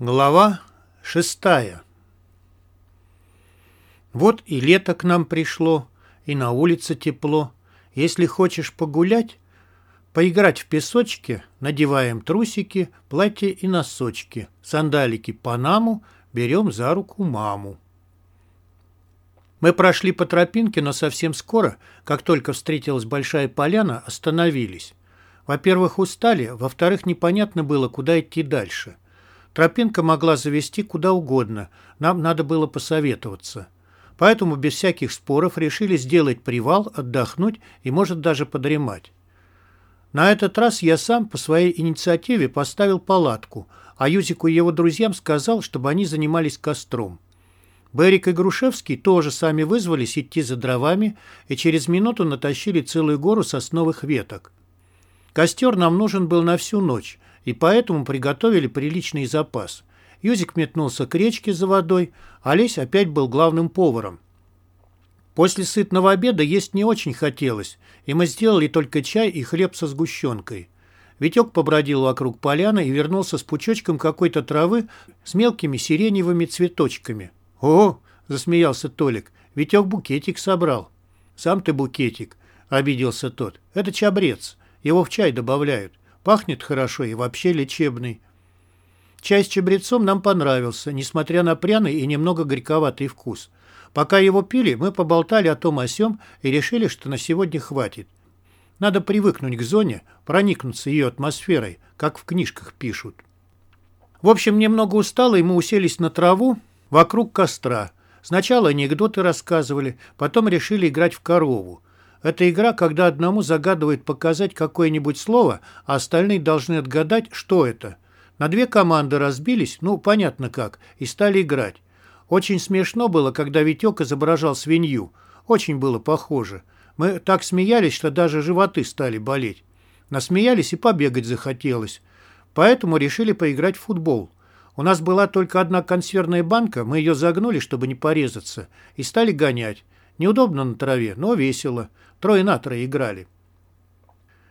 Глава шестая Вот и лето к нам пришло, и на улице тепло. Если хочешь погулять, поиграть в песочке, надеваем трусики, платье и носочки, сандалики панаму, берем за руку маму. Мы прошли по тропинке, но совсем скоро, как только встретилась большая поляна, остановились. Во-первых, устали, во-вторых, непонятно было, куда идти дальше – Тропинка могла завести куда угодно, нам надо было посоветоваться. Поэтому без всяких споров решили сделать привал, отдохнуть и, может, даже подремать. На этот раз я сам по своей инициативе поставил палатку, а Юзику и его друзьям сказал, чтобы они занимались костром. Берик и Грушевский тоже сами вызвались идти за дровами и через минуту натащили целую гору сосновых веток. Костер нам нужен был на всю ночь, и поэтому приготовили приличный запас. Юзик метнулся к речке за водой, а Лесь опять был главным поваром. После сытного обеда есть не очень хотелось, и мы сделали только чай и хлеб со сгущенкой. Витек побродил вокруг поляны и вернулся с пучочком какой-то травы с мелкими сиреневыми цветочками. «О!» – засмеялся Толик. «Витек букетик собрал». «Сам ты букетик», – обиделся тот. «Это чабрец. Его в чай добавляют. Пахнет хорошо и вообще лечебный. Чай с чабрецом нам понравился, несмотря на пряный и немного горьковатый вкус. Пока его пили, мы поболтали о том о сём и решили, что на сегодня хватит. Надо привыкнуть к зоне, проникнуться ее атмосферой, как в книжках пишут. В общем, немного устало, и мы уселись на траву вокруг костра. Сначала анекдоты рассказывали, потом решили играть в корову. Это игра, когда одному загадывают показать какое-нибудь слово, а остальные должны отгадать, что это. На две команды разбились, ну, понятно как, и стали играть. Очень смешно было, когда Витек изображал свинью. Очень было похоже. Мы так смеялись, что даже животы стали болеть. Насмеялись и побегать захотелось. Поэтому решили поиграть в футбол. У нас была только одна консервная банка, мы ее загнули, чтобы не порезаться, и стали гонять. Неудобно на траве, но весело. Трое на трое играли.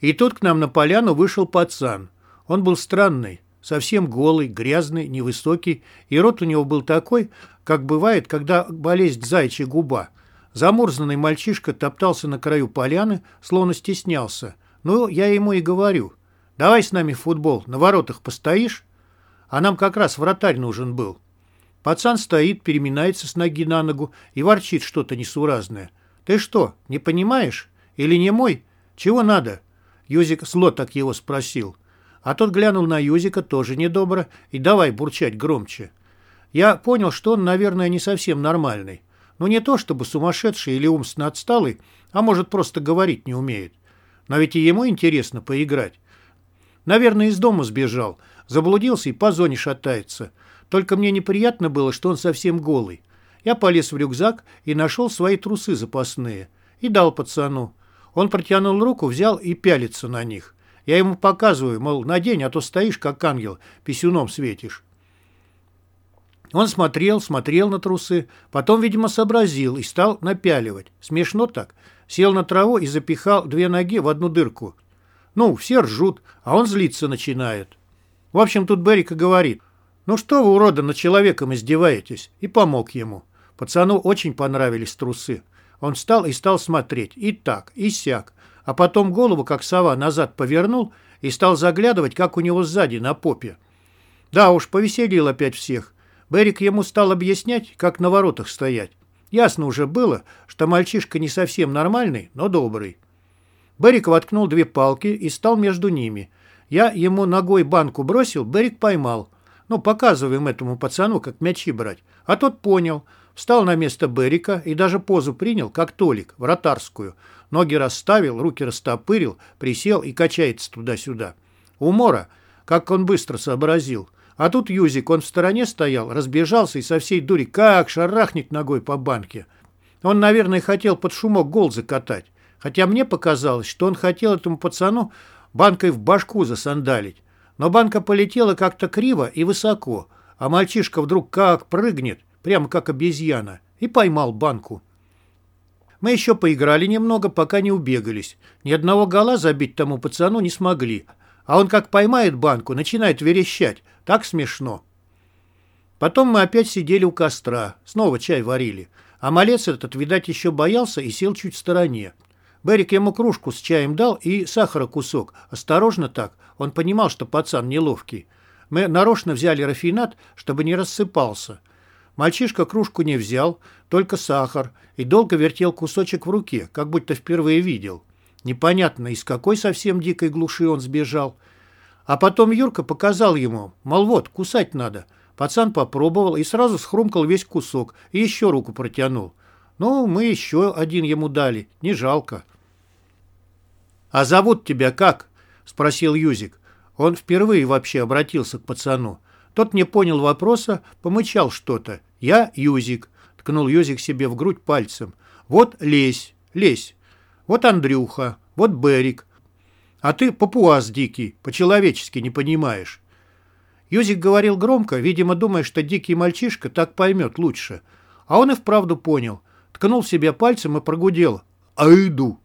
И тут к нам на поляну вышел пацан. Он был странный, совсем голый, грязный, невысокий, и рот у него был такой, как бывает, когда болезнь зайчья губа. Замурзанный мальчишка топтался на краю поляны, словно стеснялся. Ну, я ему и говорю, давай с нами в футбол, на воротах постоишь? А нам как раз вратарь нужен был. Пацан стоит, переминается с ноги на ногу и ворчит что-то несуразное. «Ты что, не понимаешь? Или не мой? Чего надо?» Юзик зло так его спросил. А тот глянул на Юзика тоже недобро и давай бурчать громче. Я понял, что он, наверное, не совсем нормальный. Но не то, чтобы сумасшедший или умственно отсталый, а может, просто говорить не умеет. Но ведь и ему интересно поиграть. Наверное, из дома сбежал, заблудился и по зоне шатается. Только мне неприятно было, что он совсем голый. Я полез в рюкзак и нашел свои трусы запасные. И дал пацану. Он протянул руку, взял и пялится на них. Я ему показываю, мол, надень, а то стоишь, как ангел, писюном светишь. Он смотрел, смотрел на трусы, потом, видимо, сообразил и стал напяливать. Смешно так. Сел на траву и запихал две ноги в одну дырку. Ну, все ржут, а он злиться начинает. В общем, тут Берика говорит, «Ну что вы, урода, над человеком издеваетесь?» И помог ему. Пацану очень понравились трусы. Он встал и стал смотреть. И так, и сяк. А потом голову, как сова, назад повернул и стал заглядывать, как у него сзади на попе. Да уж, повеселил опять всех. Берик ему стал объяснять, как на воротах стоять. Ясно уже было, что мальчишка не совсем нормальный, но добрый. Берик воткнул две палки и стал между ними. Я ему ногой банку бросил, Берик поймал. Ну, показываем этому пацану, как мячи брать. А тот понял. Встал на место Берика и даже позу принял, как Толик, вратарскую. Ноги расставил, руки растопырил, присел и качается туда-сюда. Умора, как он быстро сообразил. А тут Юзик, он в стороне стоял, разбежался и со всей дури как шарахнет ногой по банке. Он, наверное, хотел под шумок гол закатать. Хотя мне показалось, что он хотел этому пацану банкой в башку засандалить. Но банка полетела как-то криво и высоко, а мальчишка вдруг как прыгнет, прямо как обезьяна, и поймал банку. Мы еще поиграли немного, пока не убегались. Ни одного гола забить тому пацану не смогли. А он как поймает банку, начинает верещать. Так смешно. Потом мы опять сидели у костра, снова чай варили. А малец этот, видать, еще боялся и сел чуть в стороне. Берик ему кружку с чаем дал и сахара кусок. Осторожно так. Он понимал, что пацан неловкий. Мы нарочно взяли рафинат, чтобы не рассыпался. Мальчишка кружку не взял, только сахар, и долго вертел кусочек в руке, как будто впервые видел. Непонятно, из какой совсем дикой глуши он сбежал. А потом Юрка показал ему, мол, вот, кусать надо. Пацан попробовал и сразу схрумкал весь кусок и еще руку протянул. Ну, мы еще один ему дали, не жалко. «А зовут тебя как?» – спросил Юзик. Он впервые вообще обратился к пацану. Тот не понял вопроса, помычал что-то. «Я Юзик», – ткнул Юзик себе в грудь пальцем. «Вот лезь, лезь. Вот Андрюха, вот Берик. А ты папуас дикий, по-человечески не понимаешь». Юзик говорил громко, видимо, думая, что дикий мальчишка так поймет лучше. А он и вправду понял. Ткнул себе пальцем и прогудел. «Аиду!»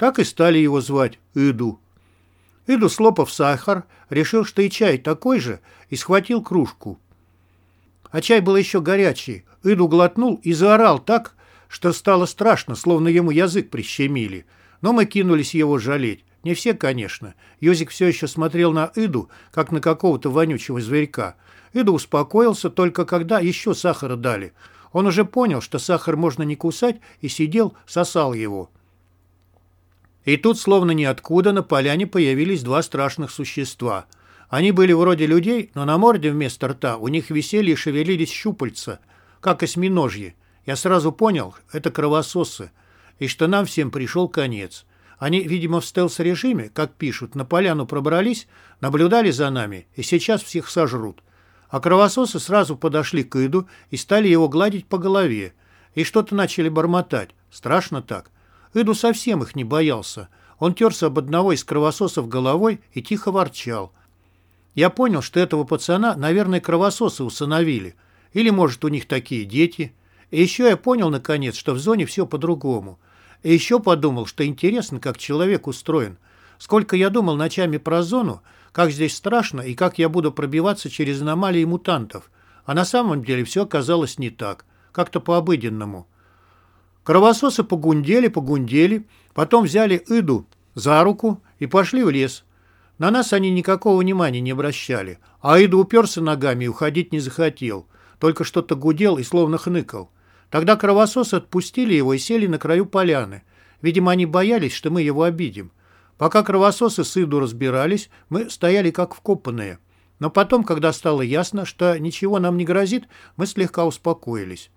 Так и стали его звать Иду. Иду, слопав сахар, решил, что и чай такой же, и схватил кружку. А чай был еще горячий. Иду глотнул и заорал так, что стало страшно, словно ему язык прищемили. Но мы кинулись его жалеть. Не все, конечно. Йозик все еще смотрел на Иду, как на какого-то вонючего зверька. Иду успокоился только когда еще сахара дали. Он уже понял, что сахар можно не кусать, и сидел, сосал его. И тут, словно ниоткуда, на поляне появились два страшных существа. Они были вроде людей, но на морде вместо рта у них висели и шевелились щупальца, как осьминожьи. Я сразу понял, это кровососы, и что нам всем пришел конец. Они, видимо, в стелс-режиме, как пишут, на поляну пробрались, наблюдали за нами и сейчас всех сожрут. А кровососы сразу подошли к Иду и стали его гладить по голове. И что-то начали бормотать. Страшно так. Иду совсем их не боялся. Он терся об одного из кровососов головой и тихо ворчал. Я понял, что этого пацана, наверное, кровососы усыновили. Или, может, у них такие дети. И еще я понял, наконец, что в зоне все по-другому. И еще подумал, что интересно, как человек устроен. Сколько я думал ночами про зону, как здесь страшно и как я буду пробиваться через аномалии мутантов. А на самом деле все оказалось не так. Как-то по-обыденному. Кровососы погундели, погундели, потом взяли Иду за руку и пошли в лес. На нас они никакого внимания не обращали, а Иду уперся ногами и уходить не захотел, только что-то гудел и словно хныкал. Тогда кровососы отпустили его и сели на краю поляны. Видимо, они боялись, что мы его обидим. Пока кровососы с Иду разбирались, мы стояли как вкопанные. Но потом, когда стало ясно, что ничего нам не грозит, мы слегка успокоились.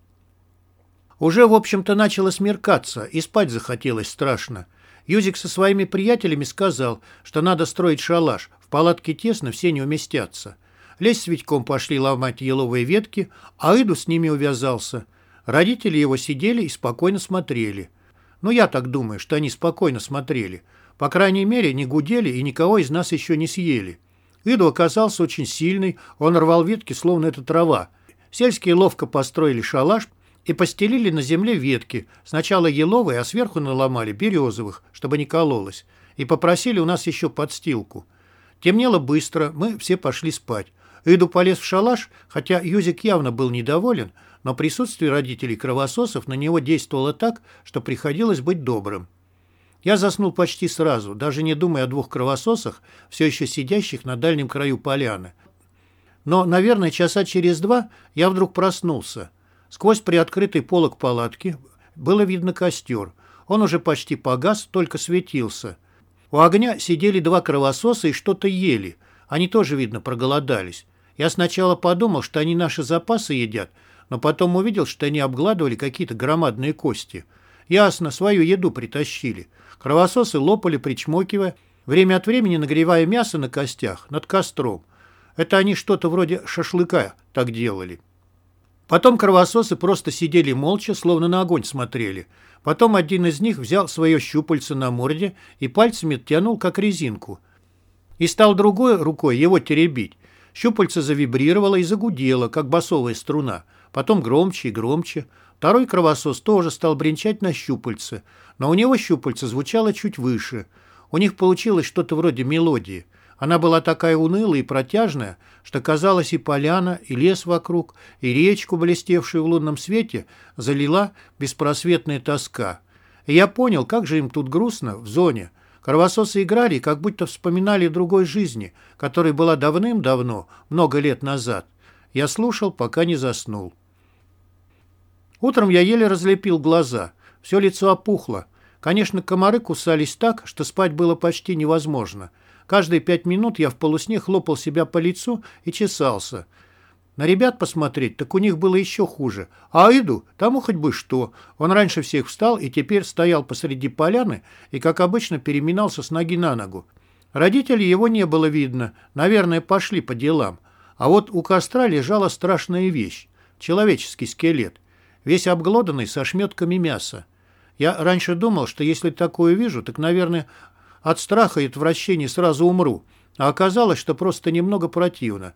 Уже, в общем-то, начало смеркаться, и спать захотелось страшно. Юзик со своими приятелями сказал, что надо строить шалаш, в палатке тесно, все не уместятся. Лесь с Витьком пошли ломать еловые ветки, а Иду с ними увязался. Родители его сидели и спокойно смотрели. Ну, я так думаю, что они спокойно смотрели. По крайней мере, не гудели и никого из нас еще не съели. Иду оказался очень сильный, он рвал ветки, словно это трава. Сельские ловко построили шалаш, и постелили на земле ветки, сначала еловые, а сверху наломали березовых, чтобы не кололось, и попросили у нас еще подстилку. Темнело быстро, мы все пошли спать. Иду полез в шалаш, хотя Юзик явно был недоволен, но присутствие родителей кровососов на него действовало так, что приходилось быть добрым. Я заснул почти сразу, даже не думая о двух кровососах, все еще сидящих на дальнем краю поляны. Но, наверное, часа через два я вдруг проснулся. Сквозь приоткрытый полог палатки было видно костер. Он уже почти погас, только светился. У огня сидели два кровососа и что-то ели. Они тоже, видно, проголодались. Я сначала подумал, что они наши запасы едят, но потом увидел, что они обгладывали какие-то громадные кости. Ясно, свою еду притащили. Кровососы лопали, причмокивая, время от времени нагревая мясо на костях над костром. Это они что-то вроде шашлыка так делали. Потом кровососы просто сидели молча, словно на огонь смотрели. Потом один из них взял свое щупальце на морде и пальцами тянул, как резинку. И стал другой рукой его теребить. Щупальце завибрировало и загудело, как басовая струна. Потом громче и громче. Второй кровосос тоже стал бренчать на щупальце, но у него щупальце звучало чуть выше. У них получилось что-то вроде мелодии. Она была такая унылая и протяжная, что казалось и поляна, и лес вокруг, и речку, блестевшую в лунном свете, залила беспросветная тоска. И я понял, как же им тут грустно в зоне. Кровососы играли, как будто вспоминали другой жизни, которая была давным-давно, много лет назад. Я слушал, пока не заснул. Утром я еле разлепил глаза. Все лицо опухло. Конечно, комары кусались так, что спать было почти невозможно. Каждые пять минут я в полусне хлопал себя по лицу и чесался. На ребят посмотреть, так у них было еще хуже. А Иду, тому хоть бы что. Он раньше всех встал и теперь стоял посреди поляны и, как обычно, переминался с ноги на ногу. Родителей его не было видно, наверное, пошли по делам. А вот у костра лежала страшная вещь — человеческий скелет весь обглоданный со шметками мяса. Я раньше думал, что если такое вижу, так, наверное, от страха и отвращения сразу умру, а оказалось, что просто немного противно.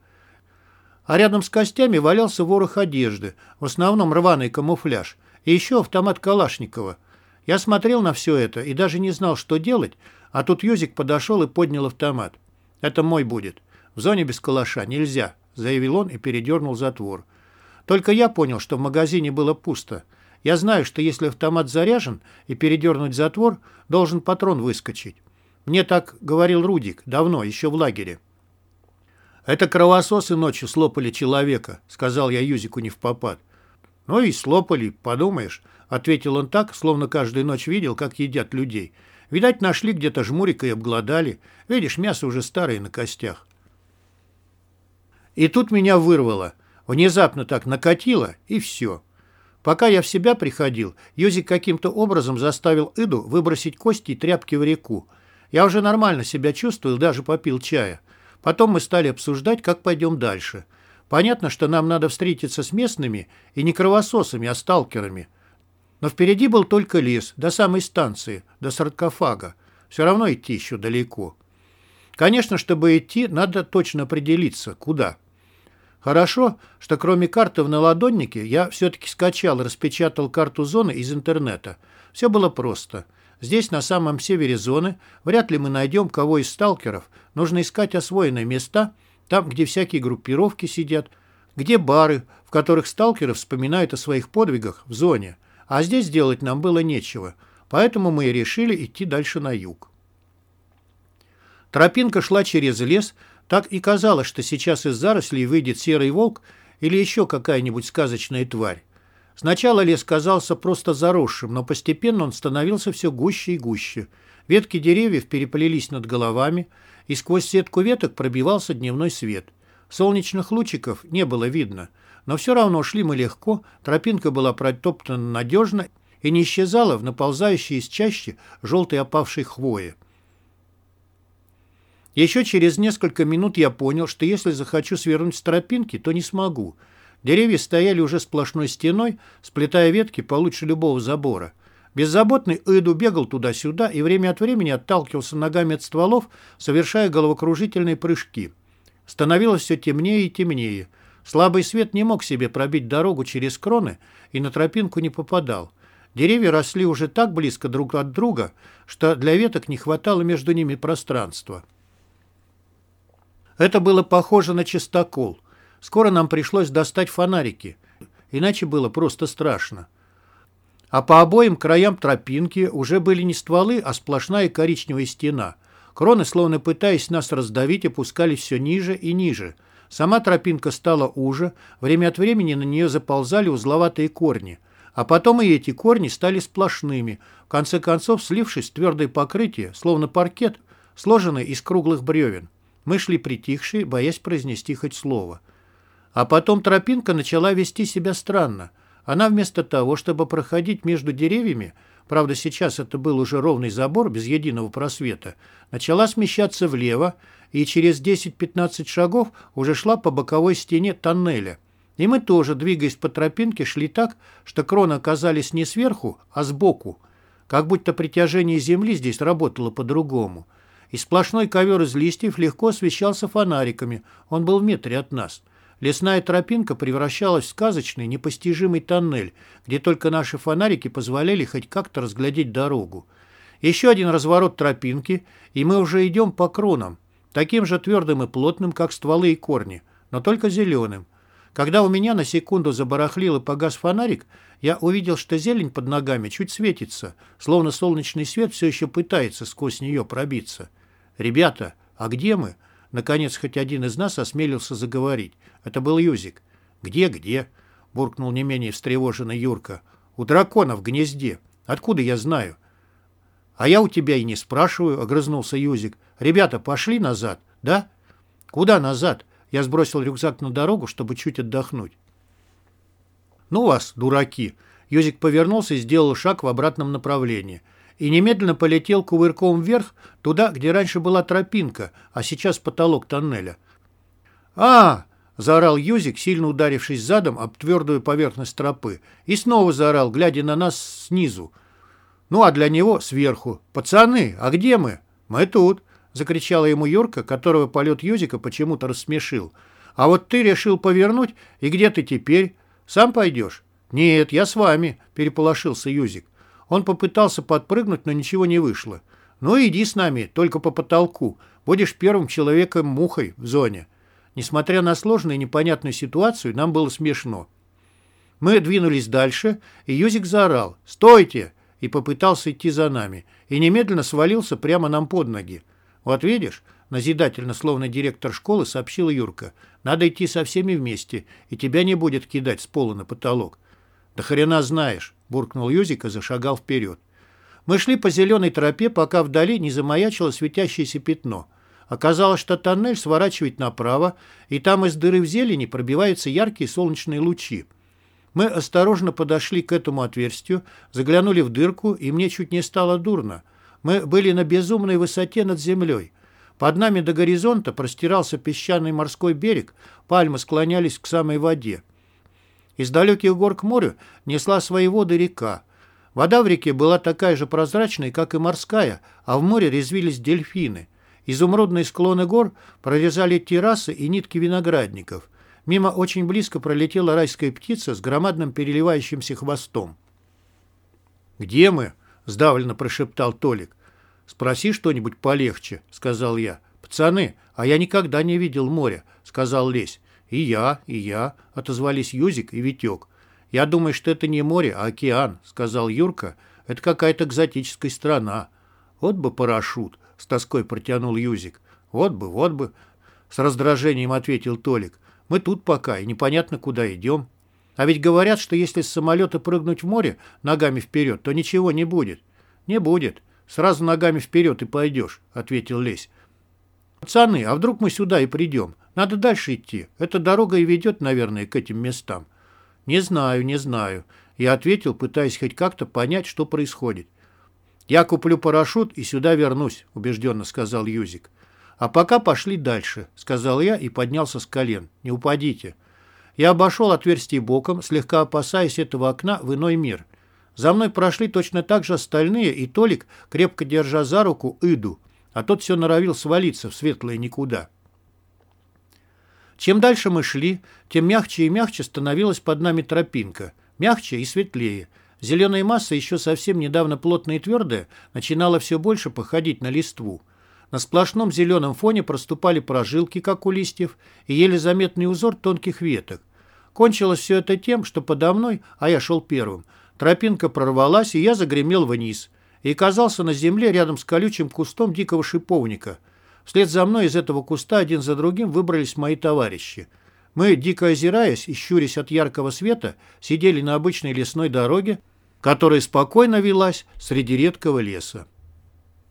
А рядом с костями валялся ворох одежды, в основном рваный камуфляж, и еще автомат Калашникова. Я смотрел на все это и даже не знал, что делать, а тут Юзик подошел и поднял автомат. «Это мой будет. В зоне без калаша нельзя», — заявил он и передернул затвор. Только я понял, что в магазине было пусто. Я знаю, что если автомат заряжен и передернуть затвор, должен патрон выскочить. Мне так говорил Рудик, давно, еще в лагере. «Это кровососы ночью слопали человека», — сказал я Юзику не в попад. «Ну и слопали, подумаешь», — ответил он так, словно каждую ночь видел, как едят людей. «Видать, нашли где-то жмурика и обглодали. Видишь, мясо уже старое на костях». И тут меня вырвало — Внезапно так накатило, и все. Пока я в себя приходил, Юзик каким-то образом заставил Иду выбросить кости и тряпки в реку. Я уже нормально себя чувствовал, даже попил чая. Потом мы стали обсуждать, как пойдем дальше. Понятно, что нам надо встретиться с местными и не кровососами, а сталкерами. Но впереди был только лес, до самой станции, до саркофага. Все равно идти еще далеко. Конечно, чтобы идти, надо точно определиться, куда. Хорошо, что кроме карты в наладоннике я все-таки скачал распечатал карту зоны из интернета. Все было просто. Здесь, на самом севере зоны, вряд ли мы найдем кого из сталкеров. Нужно искать освоенные места, там, где всякие группировки сидят, где бары, в которых сталкеры вспоминают о своих подвигах в зоне. А здесь делать нам было нечего, поэтому мы и решили идти дальше на юг. Тропинка шла через лес, так и казалось, что сейчас из зарослей выйдет серый волк или еще какая-нибудь сказочная тварь. Сначала лес казался просто заросшим, но постепенно он становился все гуще и гуще. Ветки деревьев переплелись над головами, и сквозь сетку веток пробивался дневной свет. Солнечных лучиков не было видно, но все равно шли мы легко, тропинка была протоптана надежно и не исчезала в наползающей из чащи желтой опавшей хвои. Еще через несколько минут я понял, что если захочу свернуть с тропинки, то не смогу. Деревья стояли уже сплошной стеной, сплетая ветки получше любого забора. Беззаботный Эду бегал туда-сюда и время от времени отталкивался ногами от стволов, совершая головокружительные прыжки. Становилось все темнее и темнее. Слабый свет не мог себе пробить дорогу через кроны и на тропинку не попадал. Деревья росли уже так близко друг от друга, что для веток не хватало между ними пространства. Это было похоже на чистокол. Скоро нам пришлось достать фонарики, иначе было просто страшно. А по обоим краям тропинки уже были не стволы, а сплошная коричневая стена. Кроны, словно пытаясь нас раздавить, опускались все ниже и ниже. Сама тропинка стала уже, время от времени на нее заползали узловатые корни. А потом и эти корни стали сплошными, в конце концов слившись в твердое покрытие, словно паркет, сложенный из круглых бревен. Мы шли притихшие, боясь произнести хоть слово. А потом тропинка начала вести себя странно. Она вместо того, чтобы проходить между деревьями, правда сейчас это был уже ровный забор без единого просвета, начала смещаться влево и через 10-15 шагов уже шла по боковой стене тоннеля. И мы тоже, двигаясь по тропинке, шли так, что кроны оказались не сверху, а сбоку. Как будто притяжение земли здесь работало по-другому и сплошной ковер из листьев легко освещался фонариками, он был в метре от нас. Лесная тропинка превращалась в сказочный, непостижимый тоннель, где только наши фонарики позволяли хоть как-то разглядеть дорогу. Еще один разворот тропинки, и мы уже идем по кронам. таким же твердым и плотным, как стволы и корни, но только зеленым. Когда у меня на секунду забарахлил и погас фонарик, я увидел, что зелень под ногами чуть светится, словно солнечный свет все еще пытается сквозь нее пробиться. «Ребята, а где мы?» Наконец, хоть один из нас осмелился заговорить. Это был Юзик. «Где, где?» — буркнул не менее встревоженный Юрка. «У дракона в гнезде. Откуда я знаю?» «А я у тебя и не спрашиваю», — огрызнулся Юзик. «Ребята, пошли назад, да?» «Куда назад?» Я сбросил рюкзак на дорогу, чтобы чуть отдохнуть. «Ну вас, дураки!» Юзик повернулся и сделал шаг в обратном направлении. И немедленно полетел кувырком вверх, туда, где раньше была тропинка, а сейчас потолок тоннеля. а заорал Юзик, сильно ударившись задом об твердую поверхность тропы, и снова заорал, глядя на нас снизу. Ну, а для него сверху. «Пацаны, а где мы?» «Мы тут», — закричала ему Юрка, которого полет Юзика почему-то рассмешил. «А вот ты решил повернуть, и где ты теперь? Сам пойдешь?» «Нет, я с вами», — переполошился Юзик. Он попытался подпрыгнуть, но ничего не вышло. «Ну, иди с нами, только по потолку. Будешь первым человеком-мухой в зоне». Несмотря на сложную и непонятную ситуацию, нам было смешно. Мы двинулись дальше, и Юзик заорал «Стойте!» и попытался идти за нами, и немедленно свалился прямо нам под ноги. «Вот видишь», — назидательно, словно директор школы, сообщил Юрка, «надо идти со всеми вместе, и тебя не будет кидать с пола на потолок». «Да хрена знаешь», — буркнул Юзик и зашагал вперед. Мы шли по зеленой тропе, пока вдали не замаячило светящееся пятно. Оказалось, что тоннель сворачивает направо, и там из дыры в зелени пробиваются яркие солнечные лучи. Мы осторожно подошли к этому отверстию, заглянули в дырку, и мне чуть не стало дурно. Мы были на безумной высоте над землей. Под нами до горизонта простирался песчаный морской берег, пальмы склонялись к самой воде. Из далеких гор к морю несла свои воды река. Вода в реке была такая же прозрачная, как и морская, а в море резвились дельфины. Изумрудные склоны гор прорезали террасы и нитки виноградников – Мимо очень близко пролетела райская птица с громадным переливающимся хвостом. «Где мы?» – сдавленно прошептал Толик. «Спроси что-нибудь полегче», – сказал я. «Пацаны, а я никогда не видел моря», – сказал Лесь. «И я, и я», – отозвались Юзик и Витек. «Я думаю, что это не море, а океан», – сказал Юрка. «Это какая-то экзотическая страна». «Вот бы парашют», – с тоской протянул Юзик. «Вот бы, вот бы», – с раздражением ответил Толик. Мы тут пока, и непонятно, куда идем. А ведь говорят, что если с самолета прыгнуть в море ногами вперед, то ничего не будет. Не будет. Сразу ногами вперед и пойдешь, ответил Лесь. Пацаны, а вдруг мы сюда и придем? Надо дальше идти. Эта дорога и ведет, наверное, к этим местам. Не знаю, не знаю. Я ответил, пытаясь хоть как-то понять, что происходит. «Я куплю парашют и сюда вернусь», — убежденно сказал Юзик. «А пока пошли дальше», — сказал я и поднялся с колен. «Не упадите». Я обошел отверстие боком, слегка опасаясь этого окна в иной мир. За мной прошли точно так же остальные, и Толик, крепко держа за руку, Иду, а тот все норовил свалиться в светлое никуда. Чем дальше мы шли, тем мягче и мягче становилась под нами тропинка. Мягче и светлее. Зеленая масса, еще совсем недавно плотная и твердая, начинала все больше походить на листву. На сплошном зеленом фоне проступали прожилки, как у листьев, и еле заметный узор тонких веток. Кончилось все это тем, что подо мной, а я шел первым, тропинка прорвалась, и я загремел вниз, и оказался на земле рядом с колючим кустом дикого шиповника. Вслед за мной из этого куста один за другим выбрались мои товарищи. Мы, дико озираясь и щурясь от яркого света, сидели на обычной лесной дороге, которая спокойно велась среди редкого леса.